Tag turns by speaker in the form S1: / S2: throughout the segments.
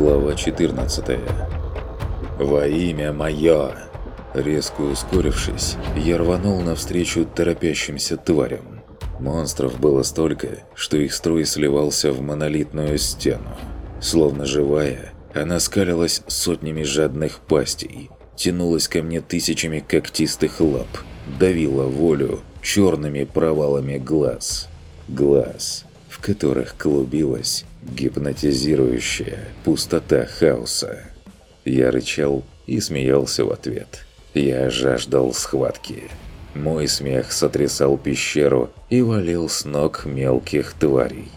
S1: Глава 14 «Во имя мое!» Резко ускорившись, я рванул навстречу торопящимся тварям. Монстров было столько, что их строй сливался в монолитную стену. Словно живая, она скалилась сотнями жадных пастей, тянулась ко мне тысячами когтистых лап, давила волю черными провалами глаз. Глаз, в которых клубилась гипнотизирующая пустота хаоса. Я рычал и смеялся в ответ. Я жаждал схватки. Мой смех сотрясал пещеру и валил с ног мелких тварей.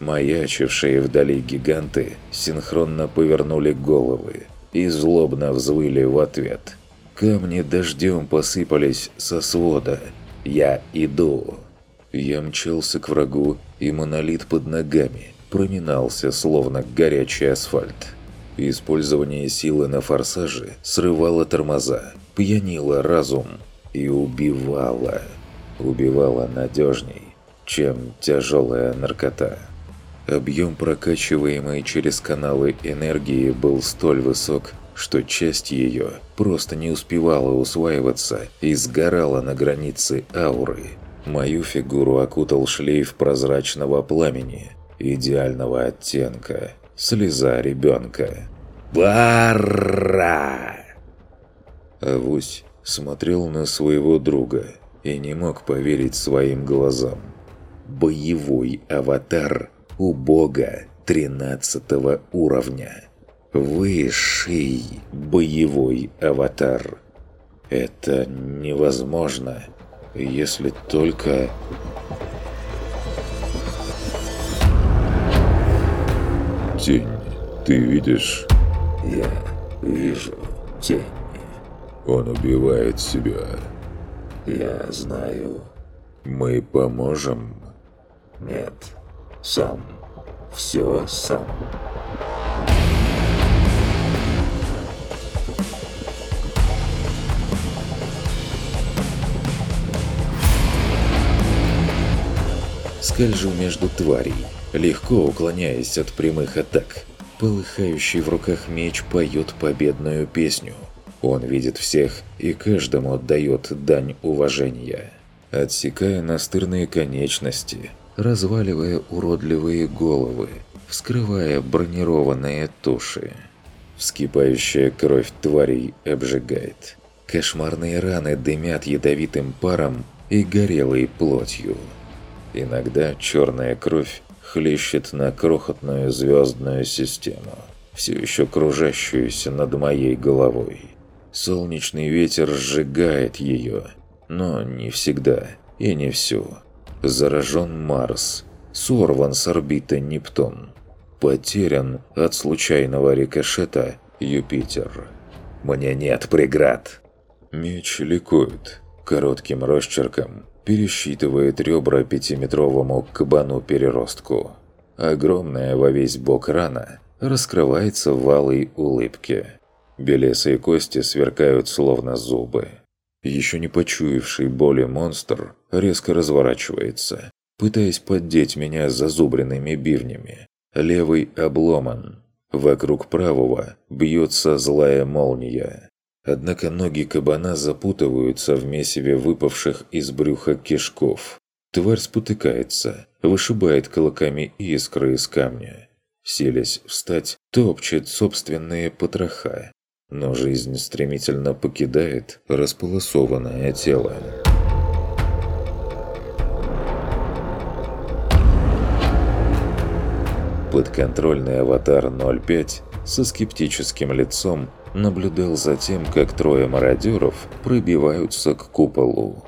S1: Маячившие вдали гиганты синхронно повернули головы и злобно взвыли в ответ. Камни дождем посыпались со свода. «Я иду!» Я мчался к врагу, и монолит под ногами проминался, словно горячий асфальт. Использование силы на форсаже срывало тормоза, пьянило разум и убивало. Убивало надежней, чем тяжелая наркота. Объем прокачиваемой через каналы энергии был столь высок, что часть ее просто не успевала усваиваться и сгорала на границе ауры. Мою фигуру окутал шлейф прозрачного пламени, идеального оттенка, слеза ребенка. «Барра!» Авось смотрел на своего друга и не мог поверить своим глазам. Боевой аватар у бога 13 уровня. Высший боевой аватар. Это невозможно, если только...
S2: Тень, ты видишь?
S3: Я вижу тень.
S2: Он убивает себя.
S3: Я знаю.
S2: Мы поможем?
S3: Нет. Сам. Все сам.
S1: Скольжу между тварей, легко уклоняясь от прямых атак. Полыхающий в руках меч поет победную песню. Он видит всех и каждому отдает дань уважения. Отсекая настырные конечности, разваливая уродливые головы, вскрывая бронированные туши. Вскипающая кровь тварей обжигает. Кошмарные раны дымят ядовитым паром и горелой плотью. Иногда черная кровь хлещет на крохотную звездную систему, все еще кружащуюся над моей головой. Солнечный ветер сжигает ее, но не всегда и не всю. Заражен Марс, сорван с орбиты Нептун, потерян от случайного рикошета Юпитер. Мне нет преград. Меч ликует коротким росчерком, пересчитывает ребра пятиметровому кабану-переростку. Огромная во весь бок рана раскрывается в алой улыбке. Белесые кости сверкают словно зубы. Еще не почуявший боли монстр резко разворачивается, пытаясь поддеть меня зазубренными бивнями. Левый обломан. Вокруг правого бьется злая молния. Однако ноги кабана запутываются в месиве выпавших из брюха кишков. Тварь спотыкается, вышибает кулаками искры из камня. Селясь встать, топчет собственные потроха. Но жизнь стремительно покидает располосованное тело. Подконтрольный аватар 05 со скептическим лицом наблюдал за тем, как трое мародеров пробиваются к куполу.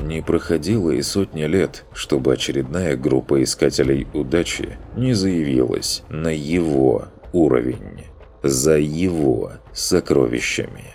S1: Не проходило и сотни лет, чтобы очередная группа искателей удачи не заявилась на его уровень, за его сокровищами.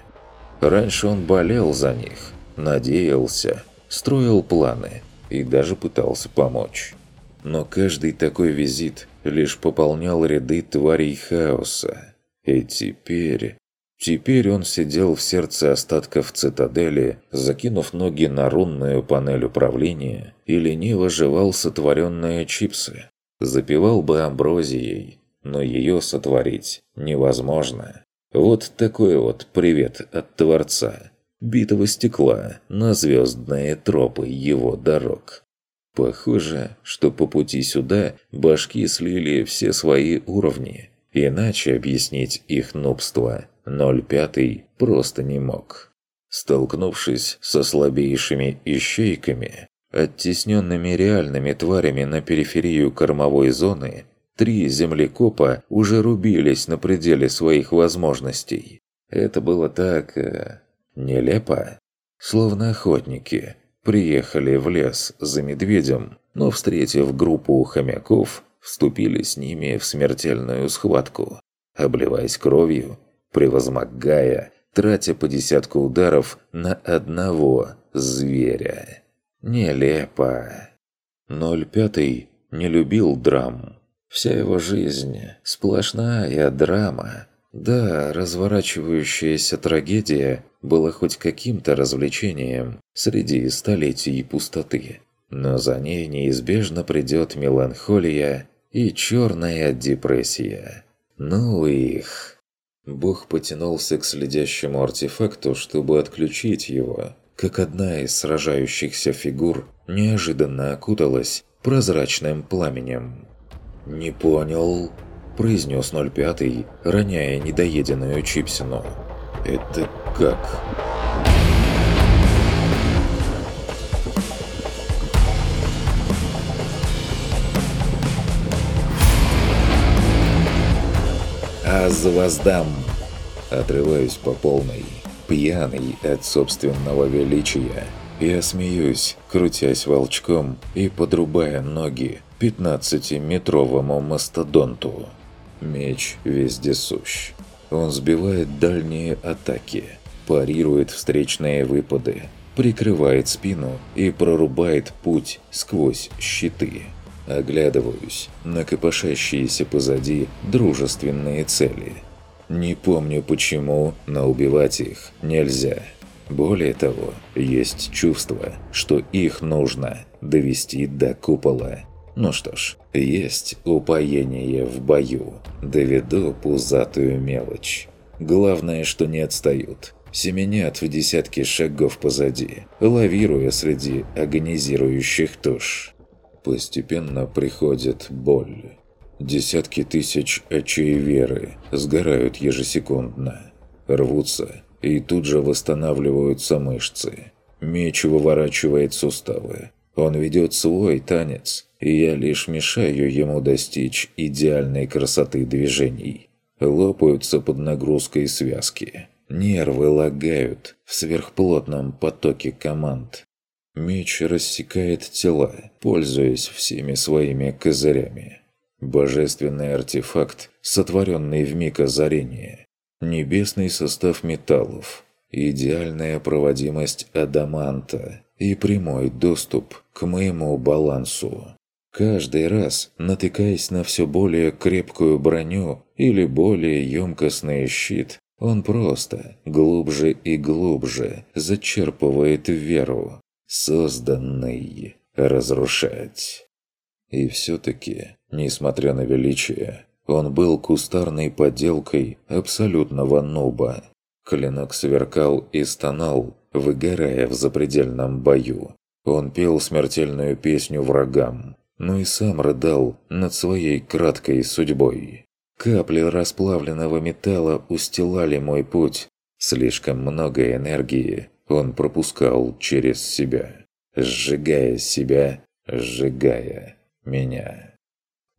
S1: Раньше он болел за них, надеялся, строил планы и даже пытался помочь. Но каждый такой визит лишь пополнял ряды тварей хаоса. И теперь Теперь он сидел в сердце остатков цитадели, закинув ноги на рунную панель управления и лениво жевал сотворенные чипсы. Запивал бы амброзией, но ее сотворить невозможно. Вот такой вот привет от Творца. Битого стекла на звездные тропы его дорог. Похоже, что по пути сюда башки слили все свои уровни. Иначе объяснить их нубство 05 просто не мог. Столкнувшись со слабейшими ищейками, оттесненными реальными тварями на периферию кормовой зоны, три землекопа уже рубились на пределе своих возможностей. Это было так... Э, нелепо. Словно охотники приехали в лес за медведем, но, встретив группу хомяков, вступили с ними в смертельную схватку, обливаясь кровью, превозмогая, тратя по десятку ударов на одного зверя. Нелепо. 05 не любил драм. Вся его жизнь – сплошная драма. Да, разворачивающаяся трагедия была хоть каким-то развлечением среди столетий пустоты. Но за ней неизбежно придет меланхолия и черная депрессия. Ну их. Бог потянулся к следящему артефакту, чтобы отключить его, как одна из сражающихся фигур неожиданно окуталась прозрачным пламенем. «Не понял», – произнес 05, роняя недоеденную чипсину. «Это как?» «Аз воздам!» Отрываюсь по полной, пьяный от собственного величия. Я смеюсь, крутясь волчком и подрубая ноги пятнадцатиметровому мастодонту. Меч вездесущ. Он сбивает дальние атаки, парирует встречные выпады, прикрывает спину и прорубает путь сквозь щиты. Оглядываюсь на копошащиеся позади дружественные цели. Не помню почему, но убивать их нельзя. Более того, есть чувство, что их нужно довести до купола ну что ж, есть упоение в бою. Доведу пузатую мелочь. Главное, что не отстают. Семенят в десятки шагов позади, лавируя среди агонизирующих туш. Постепенно приходит боль. Десятки тысяч очей веры сгорают ежесекундно. Рвутся и тут же восстанавливаются мышцы. Меч выворачивает суставы. Он ведет свой танец, и я лишь мешаю ему достичь идеальной красоты движений. Лопаются под нагрузкой связки. Нервы лагают в сверхплотном потоке команд. Меч рассекает тела, пользуясь всеми своими козырями. Божественный артефакт, сотворенный в миг озарения. Небесный состав металлов. Идеальная проводимость адаманта и прямой доступ к моему балансу. Каждый раз, натыкаясь на все более крепкую броню или более емкостный щит, он просто глубже и глубже зачерпывает веру, созданный разрушать. И все-таки, несмотря на величие, он был кустарной подделкой абсолютного нуба. Клинок сверкал и стонал, выгорая в запредельном бою. Он пел смертельную песню врагам, но и сам рыдал над своей краткой судьбой. Капли расплавленного металла устилали мой путь. Слишком много энергии он пропускал через себя, сжигая себя, сжигая меня.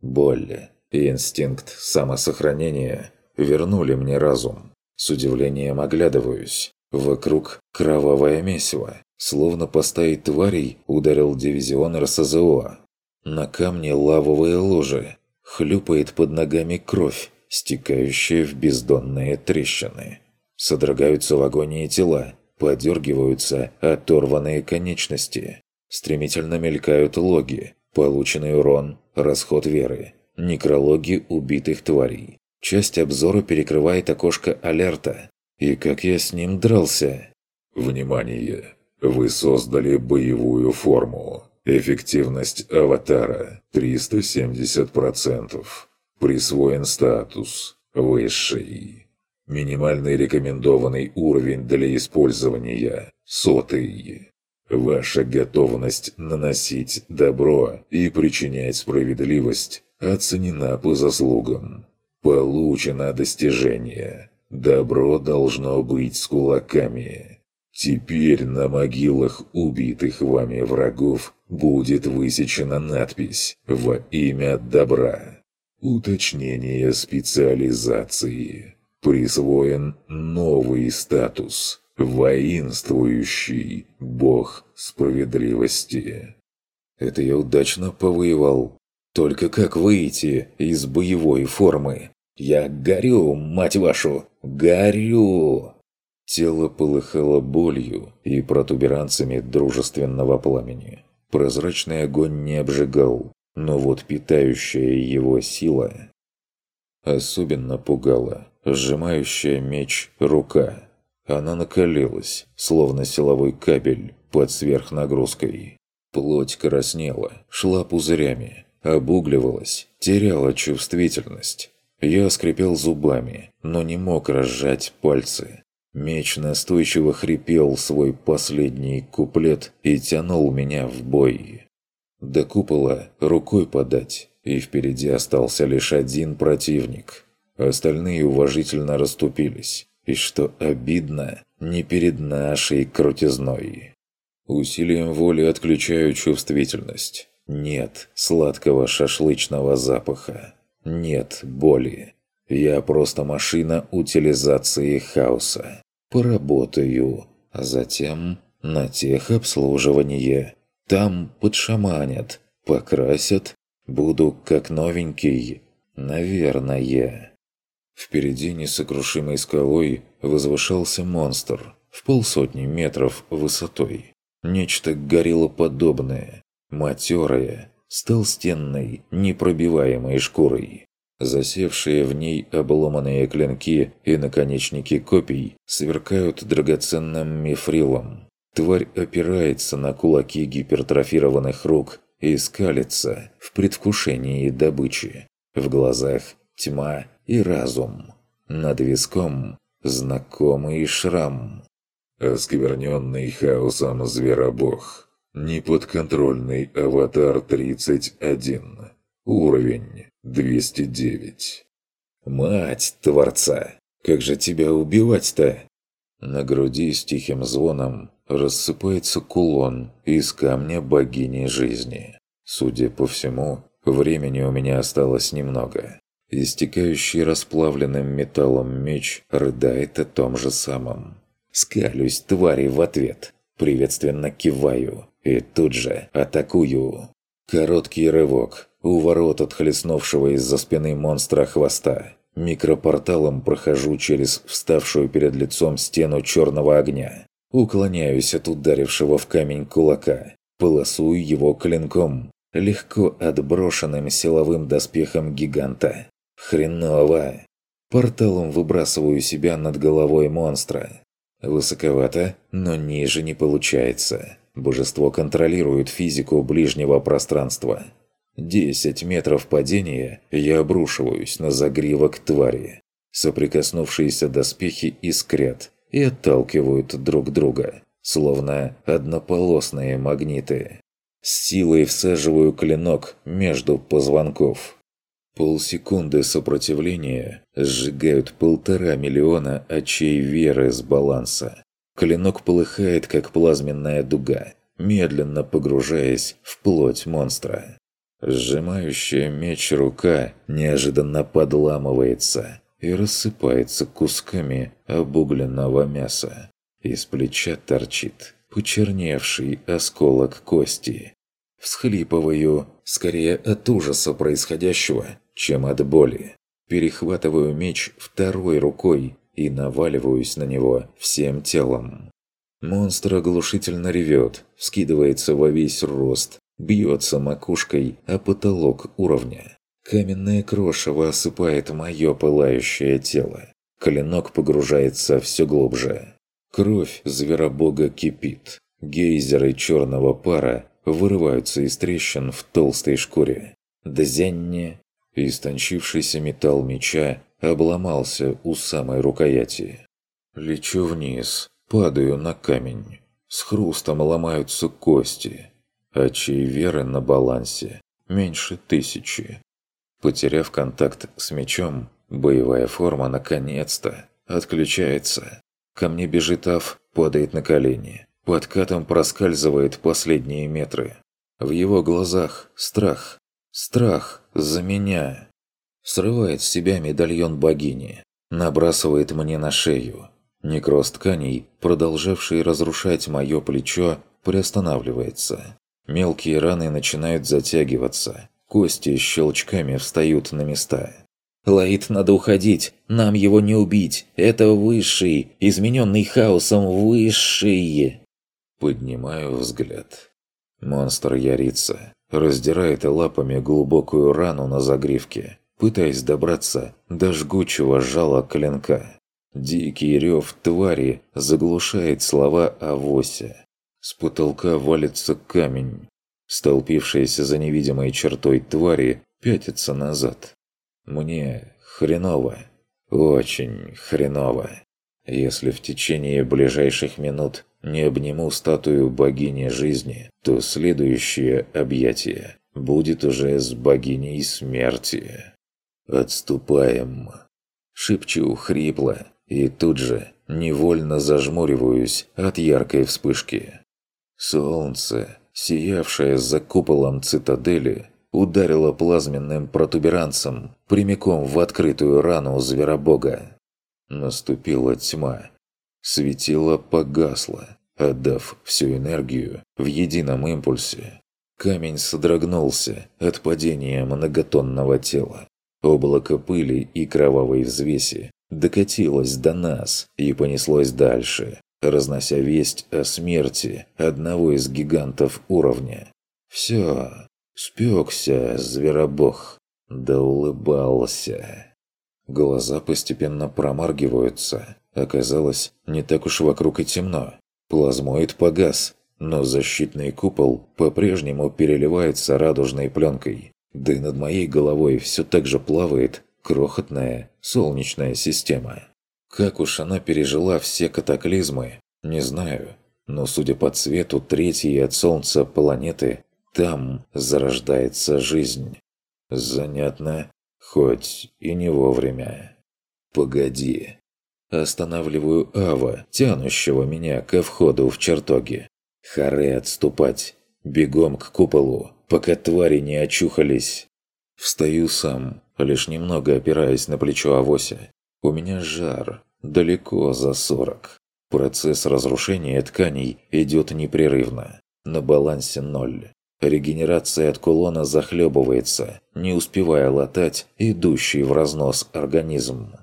S1: Боль и инстинкт самосохранения вернули мне разум. С удивлением оглядываюсь. Вокруг кровавое месиво. Словно по стае тварей ударил дивизион РСЗО. На камне лавовые ложи. Хлюпает под ногами кровь, стекающая в бездонные трещины. Содрогаются в агонии тела, подергиваются оторванные конечности. Стремительно мелькают логи, полученный урон, расход веры, некрологи убитых тварей. Часть обзора перекрывает окошко алерта. И как я с ним дрался.
S2: Внимание! Вы создали боевую форму. Эффективность аватара 370%. Присвоен статус «Высший». Минимальный рекомендованный уровень для использования – сотый. Ваша готовность наносить добро и причинять справедливость оценена по заслугам. Получено достижение. Добро должно быть с кулаками. Теперь на могилах убитых вами врагов будет высечена надпись «Во имя добра». Уточнение специализации. Присвоен новый статус «Воинствующий Бог Справедливости».
S1: Это я удачно повоевал. Только как выйти из боевой формы? Я горю, мать вашу, горю! Тело полыхало болью и протуберанцами дружественного пламени. Прозрачный огонь не обжигал, но вот питающая его сила особенно пугала сжимающая меч рука. Она накалилась, словно силовой кабель под сверхнагрузкой. Плоть краснела, шла пузырями, обугливалась, теряла чувствительность. Я скрипел зубами, но не мог разжать пальцы. Меч настойчиво хрипел свой последний куплет и тянул меня в бой. До купола рукой подать, и впереди остался лишь один противник. Остальные уважительно расступились. И что обидно, не перед нашей крутизной. Усилием воли отключаю чувствительность. Нет сладкого шашлычного запаха. Нет боли. Я просто машина утилизации хаоса. Поработаю, а затем на техобслуживание. Там подшаманят, покрасят, буду как новенький. Наверное. Впереди несокрушимой скалой возвышался монстр в полсотни метров высотой. Нечто гориллоподобное, матерое, с толстенной, непробиваемой шкурой. Засевшие в ней обломанные клинки и наконечники копий сверкают драгоценным мифрилом. Тварь опирается на кулаки гипертрофированных рук и скалится в предвкушении добычи. В глазах тьма и разум. Над виском знакомый шрам.
S2: Оскверненный хаосом зверобог. Неподконтрольный аватар 31. Уровень 209.
S1: Мать Творца! Как же тебя убивать-то? На груди с тихим звоном рассыпается кулон из камня богини жизни. Судя по всему, времени у меня осталось немного. Истекающий расплавленным металлом меч рыдает о том же самом. Скалюсь твари в ответ, приветственно киваю и тут же атакую. Короткий рывок, у ворот от хлестнувшего из-за спины монстра хвоста. Микропорталом прохожу через вставшую перед лицом стену черного огня. Уклоняюсь от ударившего в камень кулака. Полосую его клинком, легко отброшенным силовым доспехом гиганта. Хреново. Порталом выбрасываю себя над головой монстра. Высоковато, но ниже не получается. Божество контролирует физику ближнего пространства. Десять метров падения я обрушиваюсь на загривок твари. Соприкоснувшиеся доспехи искрят и отталкивают друг друга, словно однополосные магниты. С силой всаживаю клинок между позвонков. Полсекунды сопротивления сжигают полтора миллиона очей веры с баланса. Клинок полыхает, как плазменная дуга, медленно погружаясь в плоть монстра. Сжимающая меч рука неожиданно подламывается и рассыпается кусками обугленного мяса. Из плеча торчит почерневший осколок кости. Всхлипываю, скорее от ужаса происходящего, чем от боли. Перехватываю меч второй рукой и наваливаюсь на него всем телом. Монстр оглушительно ревет, вскидывается во весь рост, бьется макушкой о потолок уровня. Каменное крошево осыпает мое пылающее тело. Клинок погружается все глубже. Кровь зверобога кипит. Гейзеры черного пара вырываются из трещин в толстой шкуре. Дзянне Истончившийся металл меча обломался у самой рукояти. Лечу вниз, падаю на камень. С хрустом ломаются кости. Очей веры на балансе меньше тысячи. Потеряв контакт с мечом, боевая форма наконец-то отключается. Ко мне бежит Аф, падает на колени. Подкатом проскальзывает последние метры. В его глазах страх. Страх за меня. Срывает с себя медальон богини. Набрасывает мне на шею. Некроз тканей, продолжавший разрушать мое плечо, приостанавливается. Мелкие раны начинают затягиваться. Кости щелчками встают на места. «Лаид, надо уходить! Нам его не убить! Это высший, измененный хаосом высший!» Поднимаю взгляд. Монстр ярится, раздирает лапами глубокую рану на загривке, пытаясь добраться до жгучего жала клинка. Дикий рев твари заглушает слова Авося. С потолка валится камень. Столпившаяся за невидимой чертой твари пятится назад. Мне хреново. Очень хреново. Если в течение ближайших минут не обниму статую богини жизни, то следующее объятие будет уже с богиней смерти. «Отступаем!» Шепчу хрипло и тут же невольно зажмуриваюсь от яркой вспышки. Солнце, сиявшее за куполом цитадели, ударило плазменным протуберанцем прямиком в открытую рану зверобога. Наступила тьма. Светило погасло, отдав всю энергию в едином импульсе. Камень содрогнулся от падения многотонного тела. Облако пыли и кровавой взвеси докатилось до нас и понеслось дальше, разнося весть о смерти одного из гигантов уровня. Все, спекся зверобог, да улыбался. Глаза постепенно промаргиваются. Оказалось, не так уж вокруг и темно. Плазмоид погас, но защитный купол по-прежнему переливается радужной пленкой. Да и над моей головой все так же плавает крохотная солнечная система. Как уж она пережила все катаклизмы, не знаю. Но судя по цвету третьей от Солнца планеты, там зарождается жизнь. Занятно, хоть и не вовремя. Погоди. Останавливаю Ава, тянущего меня ко входу в чертоги. Харе отступать. Бегом к куполу, пока твари не очухались. Встаю сам, лишь немного опираясь на плечо Авося. У меня жар, далеко за сорок. Процесс разрушения тканей идет непрерывно. На балансе ноль. Регенерация от кулона захлебывается, не успевая латать идущий в разнос организм.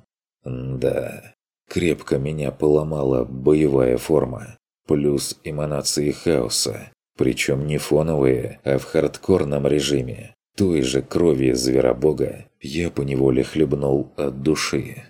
S1: Да, крепко меня поломала боевая форма. Плюс эманации хаоса. Причем не фоновые, а в хардкорном режиме. Той же крови зверобога я поневоле хлебнул от души.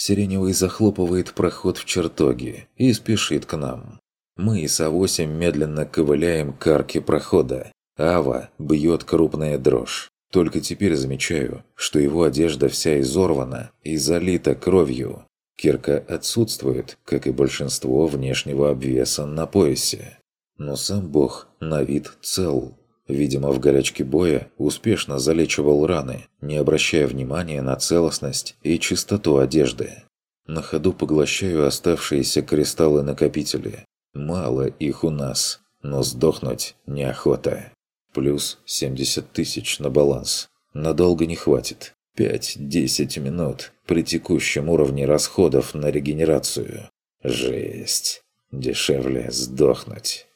S1: Сиреневый захлопывает проход в чертоги и спешит к нам. Мы с А8 медленно ковыляем к арке прохода. Ава бьет крупная дрожь. Только теперь замечаю, что его одежда вся изорвана и залита кровью. Кирка отсутствует, как и большинство внешнего обвеса на поясе. Но сам бог на вид цел. Видимо, в горячке боя успешно залечивал раны, не обращая внимания на целостность и чистоту одежды. На ходу поглощаю оставшиеся кристаллы-накопители. Мало их у нас, но сдохнуть неохота. Плюс 70 тысяч на баланс. Надолго не хватит. 5-10 минут при текущем уровне расходов на регенерацию. Жесть. Дешевле сдохнуть.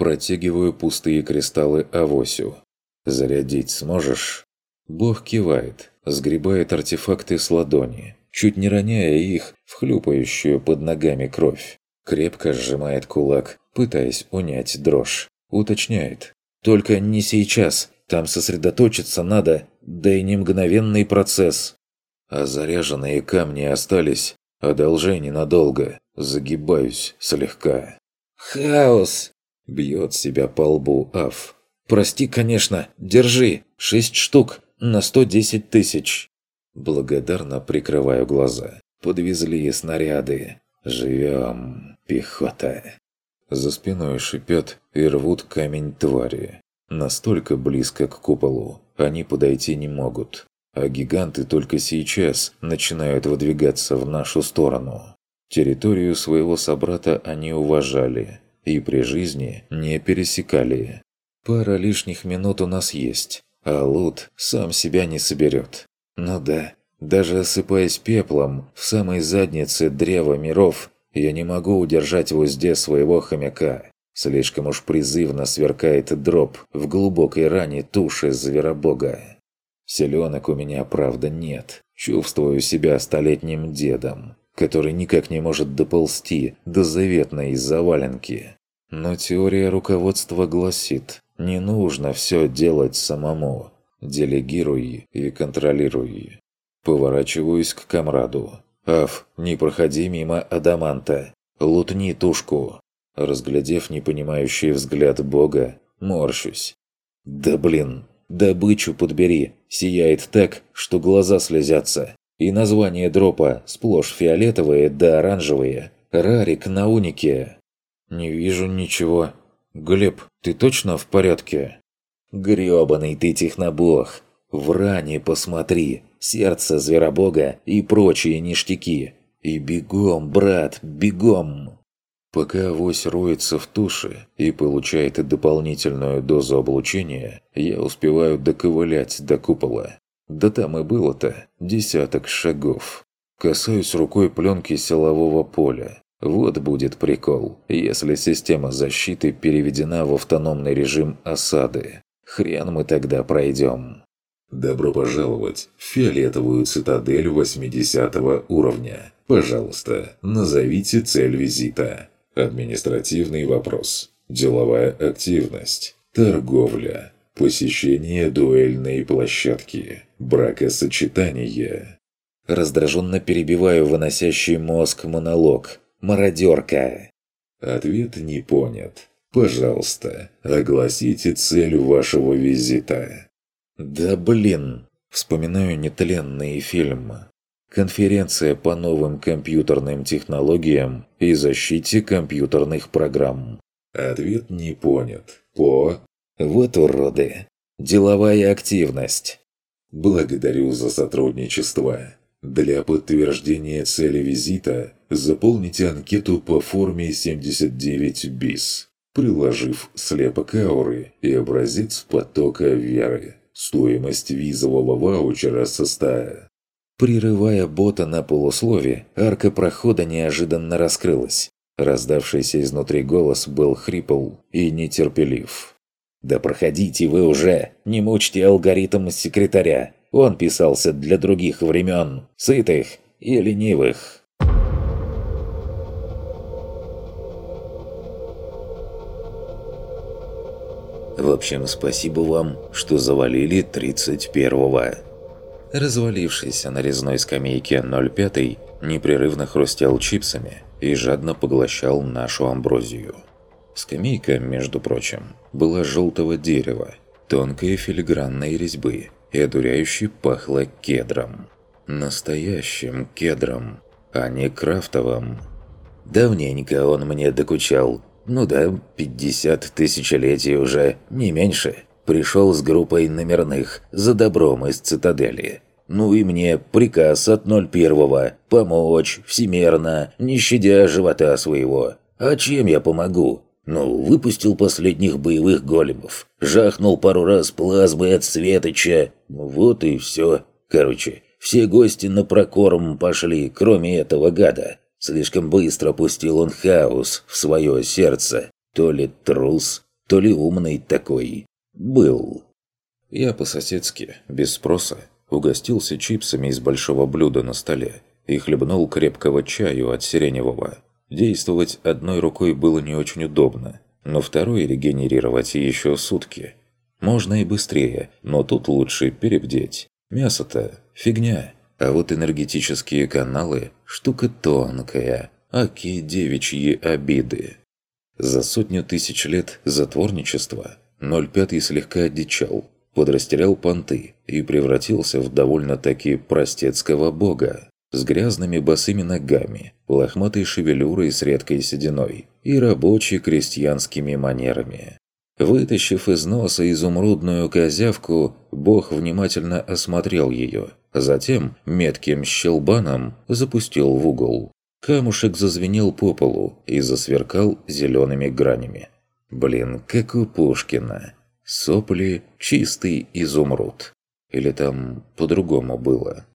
S1: Протягиваю пустые кристаллы Авосю. «Зарядить сможешь?» Бог кивает, сгребает артефакты с ладони, чуть не роняя их в хлюпающую под ногами кровь. Крепко сжимает кулак, пытаясь унять дрожь. Уточняет. «Только не сейчас. Там сосредоточиться надо, да и не мгновенный процесс». А заряженные камни остались. Одолжай ненадолго. Загибаюсь слегка. «Хаос!» Бьет себя по лбу Аф. «Прости, конечно. Держи. Шесть штук. на 110 тысяч. Благодарно прикрываю глаза. Подвезли снаряды. Живем, пехота. За спиной шипят и рвут камень твари. Настолько близко к куполу они подойти не могут. А гиганты только сейчас начинают выдвигаться в нашу сторону. Территорию своего собрата они уважали и при жизни не пересекали. Пара лишних минут у нас есть, а лут сам себя не соберет. Ну да, даже осыпаясь пеплом в самой заднице древа миров, я не могу удержать в узде своего хомяка. Слишком уж призывно сверкает дроп в глубокой ране туши зверобога. Селенок у меня, правда, нет. Чувствую себя столетним дедом, который никак не может доползти до заветной заваленки. Но теория руководства гласит, не нужно все делать самому. Делегируй и контролируй. Поворачиваюсь к комраду. «Аф, не проходи мимо Адаманта. Лутни тушку». Разглядев непонимающий взгляд бога, морщусь. «Да блин, добычу подбери, сияет так, что глаза слезятся. И название дропа сплошь фиолетовые да оранжевые. Рарик на унике». «Не вижу ничего. Глеб, ты точно в порядке?» «Грёбаный ты технобог! В ране посмотри, сердце зверобога и прочие ништяки. И бегом, брат, бегом!» Пока авось роется в туше и получает дополнительную дозу облучения, я успеваю доковылять до купола. Да там и было-то десяток шагов. Касаюсь рукой пленки силового поля. Вот будет прикол, если система защиты переведена в автономный режим осады. Хрен мы тогда пройдем.
S2: Добро пожаловать в фиолетовую цитадель 80 уровня. Пожалуйста, назовите цель визита. Административный вопрос. Деловая активность. Торговля. Посещение дуэльной площадки. Бракосочетание.
S1: Раздраженно перебиваю выносящий мозг монолог. Мародерка.
S2: Ответ не понят. Пожалуйста, огласите цель вашего визита.
S1: Да блин. Вспоминаю нетленные фильмы. Конференция по новым компьютерным технологиям и защите компьютерных программ.
S2: Ответ не понят. По...
S1: Вот уроды. Деловая активность.
S2: Благодарю за сотрудничество. Для подтверждения цели визита заполните анкету по форме 79 БИС, приложив слепок ауры и образец потока веры. Стоимость визового ваучера составит
S1: Прерывая бота на полуслове, арка прохода неожиданно раскрылась. Раздавшийся изнутри голос был хрипл и нетерпелив. «Да проходите вы уже! Не мучьте алгоритм секретаря! Он писался для других времен, сытых и ленивых!» В общем, спасибо вам, что завалили 31-го. Развалившийся на резной скамейке 05 непрерывно хрустел чипсами и жадно поглощал нашу амброзию. Скамейка, между прочим, была желтого дерева, тонкой филигранной резьбы и одуряюще пахло кедром. Настоящим кедром, а не крафтовым. Давненько он мне докучал. Ну да, 50 тысячелетий уже, не меньше пришел с группой номерных за добром из цитадели. Ну и мне приказ от 01-го – помочь всемерно, не щадя живота своего. А чем я помогу? Ну, выпустил последних боевых големов, жахнул пару раз плазмой от Светоча. Вот и все. Короче, все гости на прокорм пошли, кроме этого гада. Слишком быстро пустил он хаос в свое сердце. То ли трус, то ли умный такой был. Я по-соседски, без спроса, угостился чипсами из большого блюда на столе и хлебнул крепкого чаю от сиреневого. Действовать одной рукой было не очень удобно, но второй регенерировать еще сутки. Можно и быстрее, но тут лучше перебдеть. Мясо-то фигня, а вот энергетические каналы – штука тонкая, аки девичьи обиды. За сотню тысяч лет затворничества 05 слегка одичал. подрастерял понты и превратился в довольно-таки простецкого бога с грязными босыми ногами, лохматой шевелюрой с редкой сединой и рабочей крестьянскими манерами. Вытащив из носа изумрудную козявку, бог внимательно осмотрел ее, затем метким щелбаном запустил в угол. Камушек зазвенел по полу и засверкал зелеными гранями. Блин, как у Пушкина. Сопли – чистый изумруд. Или там по-другому было.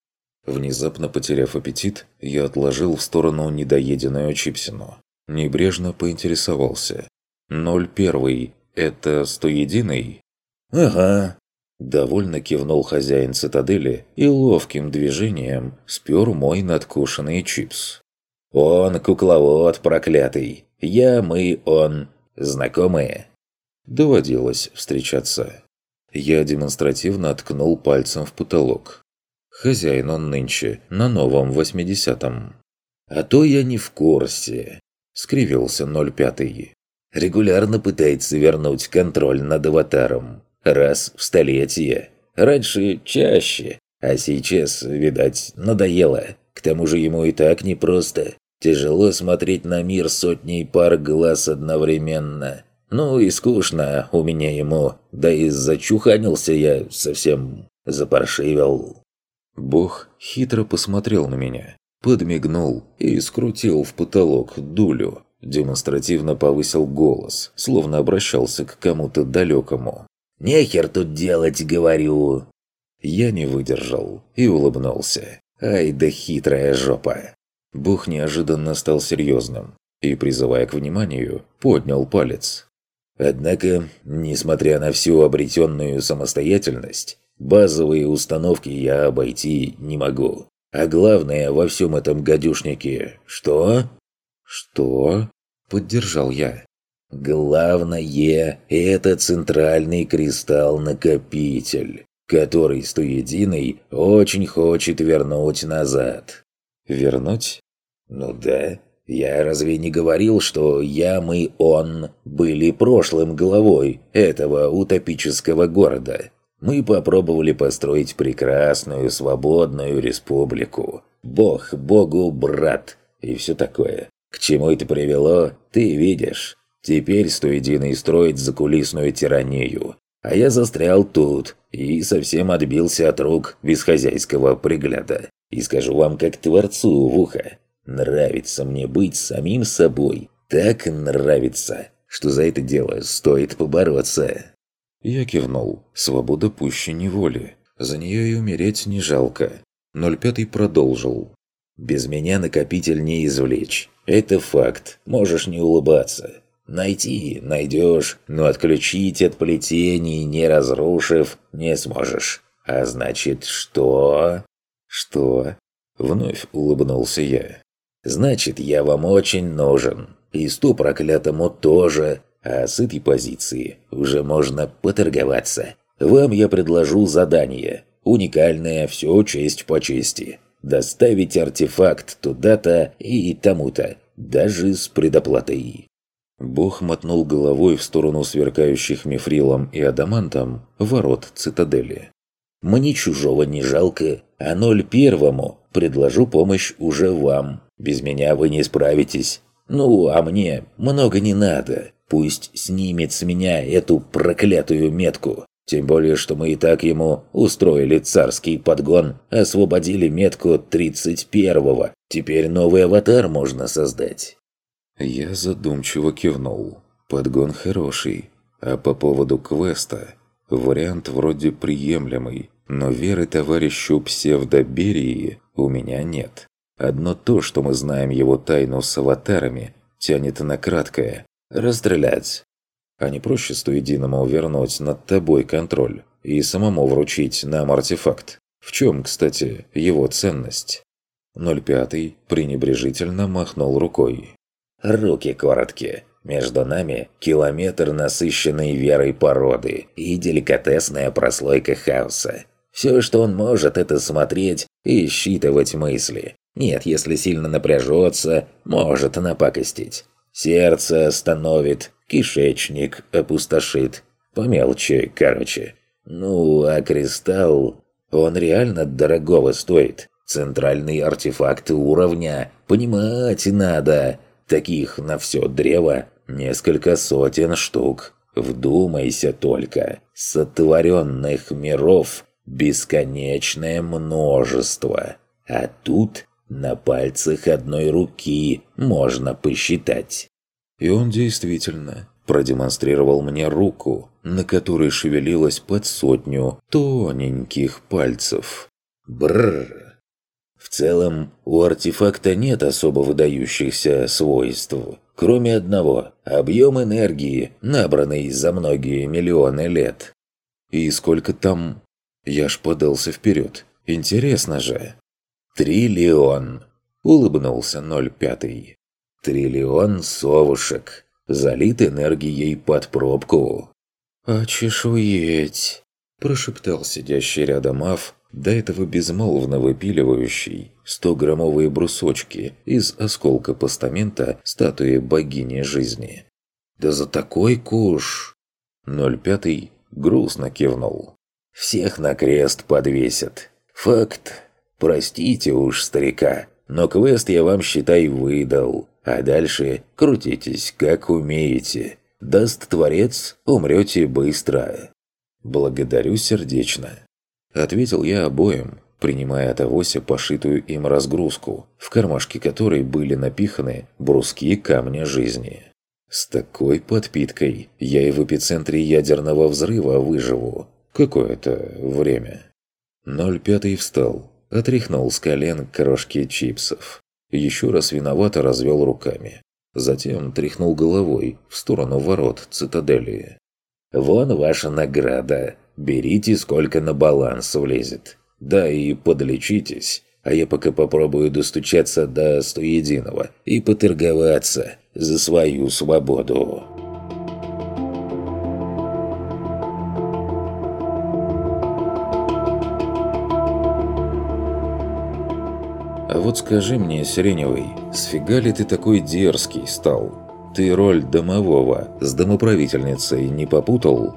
S1: Внезапно потеряв аппетит, я отложил в сторону недоеденную чипсину. Небрежно поинтересовался. «Ноль первый – это стоединый?»
S3: «Ага»,
S1: Довольно кивнул хозяин цитадели и ловким движением спер мой надкушенный чипс.
S3: «Он кукловод проклятый. Я, мы, он. Знакомые?»
S1: Доводилось встречаться. Я демонстративно ткнул пальцем в потолок. Хозяин он нынче, на новом восьмидесятом.
S3: «А то я не в курсе», — скривился 05. «Регулярно пытается вернуть контроль над аватаром. Раз в столетие. Раньше чаще, а сейчас, видать, надоело. К тому же ему и так непросто. Тяжело смотреть на мир сотней пар глаз одновременно. Ну и скучно у меня ему, да и зачуханился я совсем, запаршивел.
S1: Бог хитро посмотрел на меня, подмигнул и скрутил в потолок дулю. Демонстративно повысил голос, словно обращался к кому-то далекому.
S3: «Нехер тут делать, говорю!»
S1: Я не выдержал и улыбнулся. «Ай да хитрая жопа!» Бог неожиданно стал серьезным и, призывая к вниманию, поднял палец.
S3: Однако, несмотря на всю обретенную самостоятельность, базовые установки я обойти не могу. А главное во всем этом гадюшнике – что?
S1: «Что?» – поддержал я.
S3: «Главное – это центральный кристалл-накопитель, который Стоединый очень хочет вернуть назад».
S1: «Вернуть?»
S3: «Ну да. Я разве не говорил, что я, мы, он были прошлым главой этого утопического города? Мы попробовали построить прекрасную свободную республику. Бог Богу брат и все такое. К чему это привело, ты видишь. Теперь Стоединый строит закулисную тиранию. А я застрял тут и совсем отбился от рук бесхозяйского пригляда. И скажу вам как творцу в ухо. Нравится мне быть самим собой. Так нравится, что за это дело стоит побороться.
S1: Я кивнул. Свобода пуще неволи. За нее и умереть не жалко. 05 продолжил.
S3: «Без меня накопитель не извлечь. Это факт. Можешь не улыбаться. Найти найдешь, но отключить от плетений, не разрушив, не сможешь. А значит, что...»
S1: «Что?» Вновь улыбнулся я.
S3: Значит, я вам очень нужен. И сту проклятому тоже. А с этой позиции уже можно поторговаться. Вам я предложу задание. Уникальное, все честь по чести. Доставить артефакт туда-то и тому-то. Даже с предоплатой.
S1: Бог мотнул головой в сторону сверкающих мифрилом и адамантом ворот цитадели.
S3: «Мне чужого не жалко, а ноль первому предложу помощь уже вам. Без меня вы не справитесь. Ну, а мне много не надо. Пусть снимет с меня эту проклятую метку. Тем более, что мы и так ему устроили царский подгон, освободили метку 31-го. Теперь новый аватар можно создать.
S1: Я задумчиво кивнул. Подгон хороший. А по поводу квеста, вариант вроде приемлемый, но веры товарищу псевдоберии у меня нет. Одно то, что мы знаем его тайну с аватарами, тянет на краткое «расстрелять». А не проще стоединому вернуть над тобой контроль и самому вручить нам артефакт? В чем, кстати, его ценность? 05 пренебрежительно махнул рукой.
S3: «Руки короткие. Между нами километр насыщенной верой породы и деликатесная прослойка хаоса. Все, что он может, это смотреть и считывать мысли. Нет, если сильно напряжется, может напакостить. Сердце остановит, кишечник опустошит. По мелочи, короче. Ну, а кристалл... Он реально дорогого стоит. Центральный артефакт уровня. Понимать надо. Таких на все древо несколько сотен штук. Вдумайся только. Сотворенных миров бесконечное множество. А тут на пальцах одной руки можно посчитать.
S1: И он действительно продемонстрировал мне руку, на которой шевелилось под сотню тоненьких пальцев.
S3: Бррр. В целом, у артефакта нет особо выдающихся свойств, кроме одного – объем энергии, набранный за многие миллионы лет.
S1: И сколько там... Я ж подался вперед. Интересно же.
S3: «Триллион!» – улыбнулся 05. «Триллион совушек, залит энергией под пробку».
S1: «Очешуеть!» – прошептал сидящий рядом Аф, до этого безмолвно выпиливающий 100-граммовые брусочки из осколка постамента статуи богини жизни. «Да за такой куш!» 05 грустно кивнул.
S3: «Всех на крест подвесят. Факт. Простите уж старика, но квест я вам, считай, выдал. А дальше крутитесь, как умеете. Даст Творец, умрете быстро».
S1: «Благодарю сердечно», — ответил я обоим, принимая от авося пошитую им разгрузку, в кармашке которой были напиханы бруски камня жизни. С такой подпиткой я и в эпицентре ядерного взрыва выживу какое-то время. 05 встал, отряхнул с колен крошки чипсов. Еще раз виновато развел руками. Затем тряхнул головой в сторону ворот цитадели.
S3: «Вон ваша награда. Берите, сколько на баланс влезет. Да и подлечитесь, а я пока попробую достучаться до стоединого и поторговаться за свою свободу».
S1: А вот скажи мне, Сиреневый, сфига ли ты такой дерзкий стал? Ты роль домового с домоправительницей не попутал?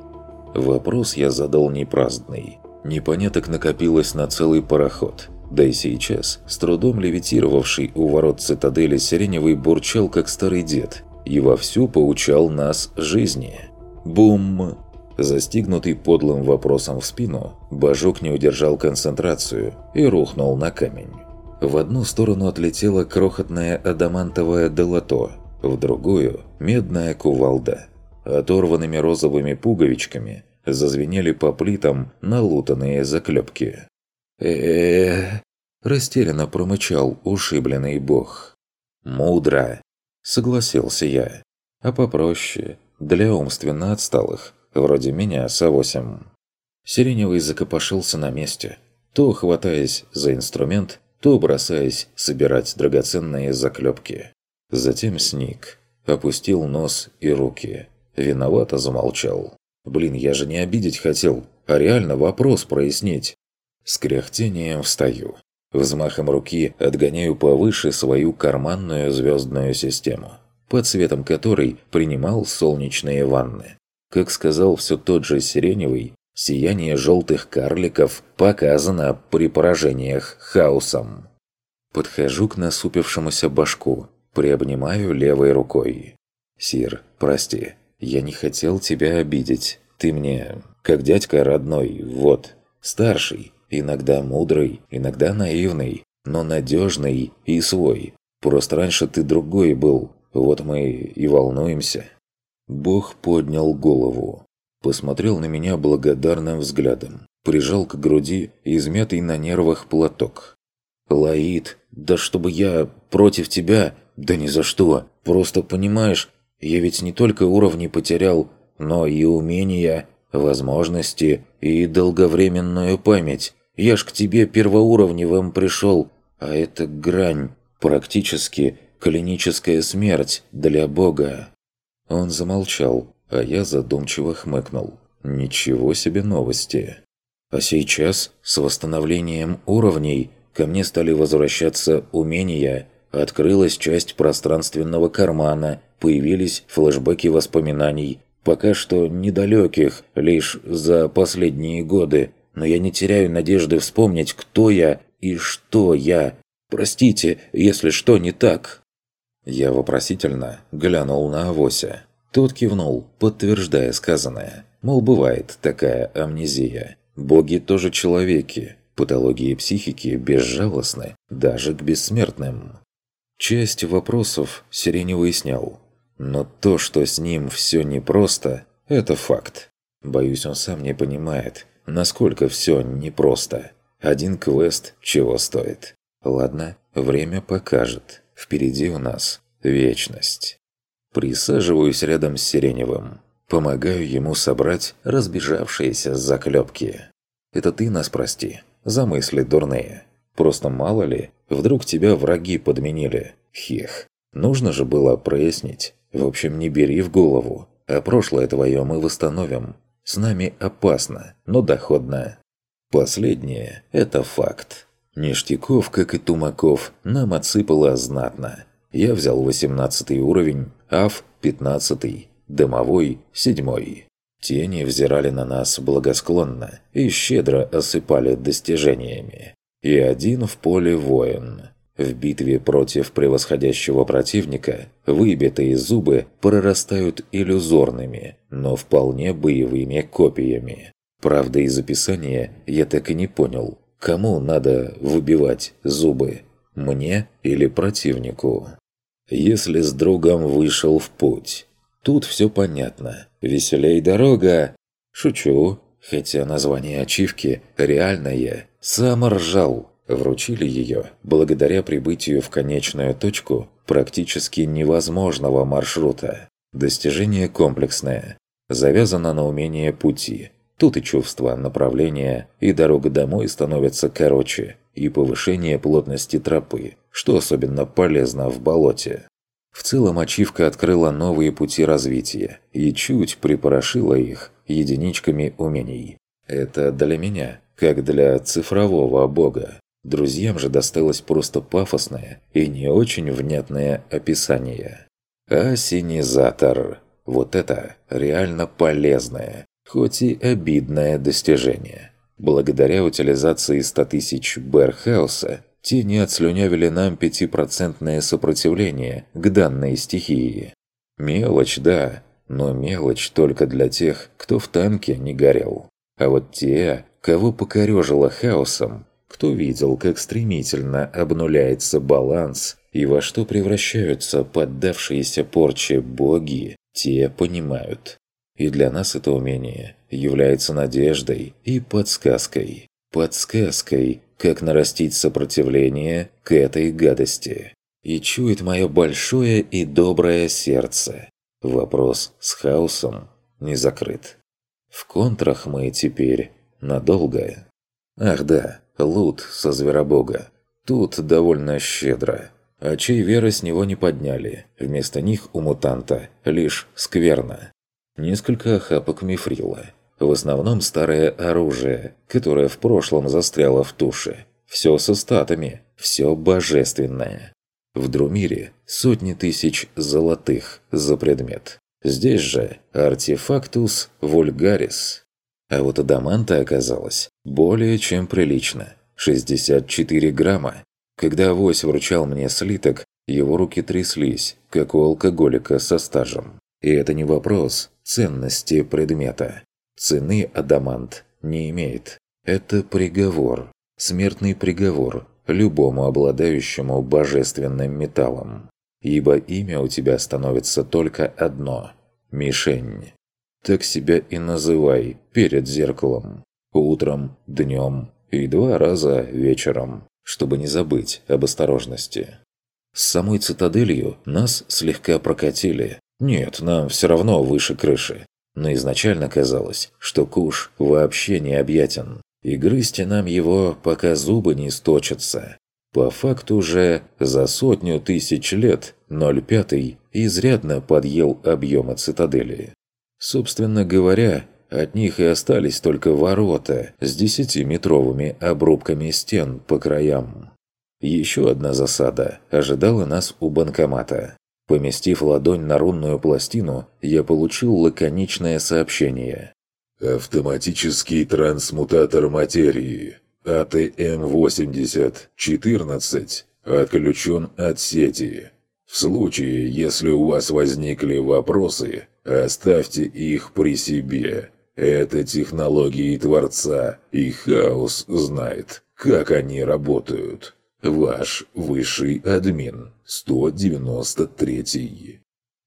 S1: Вопрос я задал непраздный. Непоняток накопилось на целый пароход. Да и сейчас, с трудом левитировавший у ворот цитадели Сиреневый бурчал, как старый дед, и вовсю поучал нас жизни. Бум! Застигнутый подлым вопросом в спину, Бажок не удержал концентрацию и рухнул на камень. В одну сторону отлетела крохотная адамантовая долото, в другую – медная кувалда. Оторванными розовыми пуговичками зазвенели по плитам налутанные заклепки. э растерянно промычал ушибленный бог. «Мудро!» – согласился я. «А попроще, для умственно отсталых, вроде меня с авосем». Сиреневый закопошился на месте, то хватаясь за инструмент, то бросаясь собирать драгоценные заклепки. Затем сник, опустил нос и руки. Виновато замолчал. «Блин, я же не обидеть хотел, а реально вопрос прояснить». С кряхтением встаю. Взмахом руки отгоняю повыше свою карманную звездную систему, под светом которой принимал солнечные ванны. Как сказал все тот же Сиреневый, Сияние желтых карликов показано при поражениях хаосом. Подхожу к насупившемуся башку, приобнимаю левой рукой. «Сир, прости, я не хотел тебя обидеть. Ты мне, как дядька родной, вот, старший, иногда мудрый, иногда наивный, но надежный и свой. Просто раньше ты другой был, вот мы и волнуемся». Бог поднял голову, посмотрел на меня благодарным взглядом, прижал к груди измятый на нервах платок. «Лаид, да чтобы я против тебя, да ни за что. Просто понимаешь, я ведь не только уровни потерял, но и умения, возможности и долговременную память. Я ж к тебе первоуровневым пришел, а это грань, практически клиническая смерть для Бога». Он замолчал, а я задумчиво хмыкнул. Ничего себе новости. А сейчас, с восстановлением уровней, ко мне стали возвращаться умения, открылась часть пространственного кармана, появились флешбеки воспоминаний,
S3: Пока что недалеких, лишь за последние годы, но я не теряю надежды вспомнить, кто я и что я. Простите, если что не так».
S1: Я вопросительно глянул на Авося. Тот кивнул, подтверждая сказанное. Мол, бывает такая амнезия. Боги тоже человеки. Патологии психики безжалостны даже к бессмертным. Часть вопросов Сиреневый снял. Но то, что с ним все непросто, это факт. Боюсь, он сам не понимает, насколько все непросто. Один квест чего стоит. Ладно, время покажет. Впереди у нас вечность. Присаживаюсь рядом с Сиреневым. Помогаю ему собрать разбежавшиеся заклепки. Это ты нас прости. За мысли дурные. Просто мало ли, вдруг тебя враги подменили. Хех. Нужно же было прояснить. В общем, не бери в голову. А прошлое твое мы восстановим. С нами опасно, но доходно. Последнее – это факт. Ништяков, как и Тумаков, нам отсыпало знатно. Я взял 18 уровень, АФ – 15 дымовой – 7 Тени взирали на нас благосклонно и щедро осыпали достижениями. И один в поле воин. В битве против превосходящего противника выбитые зубы прорастают иллюзорными, но вполне боевыми копиями. Правда, из описания я так и не понял, кому надо выбивать зубы – мне или противнику. Если с другом вышел в путь, тут все понятно. Веселей дорога! Шучу, хотя название ачивки реальное. Сам ржал. Вручили ее благодаря прибытию в конечную точку практически невозможного маршрута. Достижение комплексное. Завязано на умение пути. Тут и чувство направления, и дорога домой становится короче, и повышение плотности тропы, что особенно полезно в болоте. В целом ачивка открыла новые пути развития и чуть припорошила их единичками умений. Это для меня, как для цифрового бога. Друзьям же досталось просто пафосное и не очень внятное описание. Осенизатор. Вот это реально полезное, хоть и обидное достижение. Благодаря утилизации 100 тысяч Берхауса, те не отслюнявили нам пятипроцентное сопротивление к данной стихии. Мелочь, да, но мелочь только для тех, кто в танке не горел. А вот те, кого покорежило хаосом, кто видел, как стремительно обнуляется баланс и во что превращаются поддавшиеся порче боги, те понимают. И для нас это умение является надеждой и подсказкой. Подсказкой, как нарастить сопротивление к этой гадости. И чует мое большое и доброе сердце. Вопрос с хаосом не закрыт. В контрах мы теперь надолго. Ах да, лут со зверобога. Тут довольно щедро. А чей веры с него не подняли. Вместо них у мутанта лишь скверно. Несколько охапок мифрила. В основном старое оружие, которое в прошлом застряло в туше. Все со статами, все божественное. В Друмире сотни тысяч золотых за предмет. Здесь же артефактус вульгарис. А вот адаманта оказалось более чем прилично. 64 грамма. Когда Авось вручал мне слиток, его руки тряслись, как у алкоголика со стажем. И это не вопрос ценности предмета. Цены адамант не имеет. Это приговор. Смертный приговор любому обладающему божественным металлом. Ибо имя у тебя становится только одно – мишень. Так себя и называй перед зеркалом. Утром, днем и два раза вечером, чтобы не забыть об осторожности. С самой цитаделью нас слегка прокатили. Нет, нам все равно выше крыши но изначально казалось, что куш вообще не объятен, и грызть нам его, пока зубы не сточатся. По факту же за сотню тысяч лет 0,5 изрядно подъел объемы цитадели. Собственно говоря, от них и остались только ворота с десятиметровыми обрубками стен по краям. Еще одна засада ожидала нас у банкомата. Поместив ладонь на рунную пластину, я получил лаконичное сообщение.
S2: «Автоматический трансмутатор материи. АТМ-80-14 отключен от сети. В случае, если у вас возникли вопросы, оставьте их при себе. Это технологии Творца, и Хаос знает, как они работают. Ваш высший админ, 193.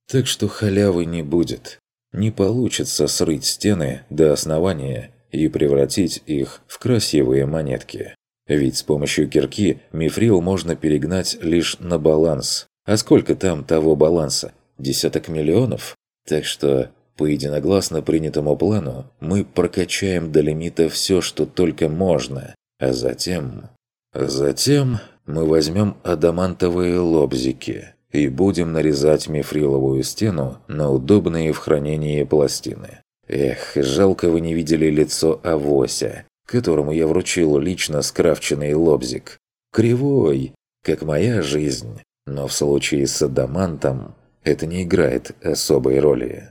S1: Так что халявы не будет. Не получится срыть стены до основания и превратить их в красивые монетки. Ведь с помощью кирки мифрил можно перегнать лишь на баланс. А сколько там того баланса? Десяток миллионов? Так что, по единогласно принятому плану, мы прокачаем до лимита все, что только можно. А затем... Затем мы возьмем адамантовые лобзики и будем нарезать мифриловую стену на удобные в хранении пластины. Эх, жалко вы не видели лицо Авося, которому я вручил лично скрафченный лобзик. Кривой, как моя жизнь, но в случае с адамантом это не играет особой роли.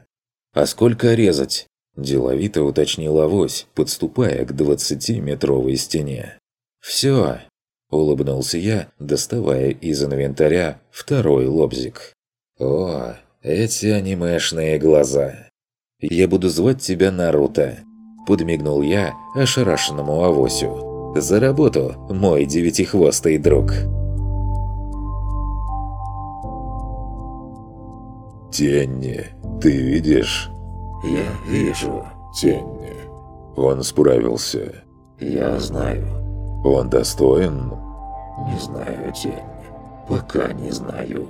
S1: «А сколько резать?» – деловито уточнил Авось, подступая к двадцатиметровой стене. «Все!» – улыбнулся я, доставая из инвентаря второй лобзик. «О, эти анимешные глаза!» «Я буду звать тебя Наруто», – подмигнул я ошарашенному Авосю. «За работу, мой девятихвостый друг!»
S2: «Тенни, ты видишь?»
S4: «Я вижу, Тенни».
S2: Он справился.
S4: «Я знаю».
S2: Он достоин?
S4: «Не знаю, Тенни. Пока не знаю».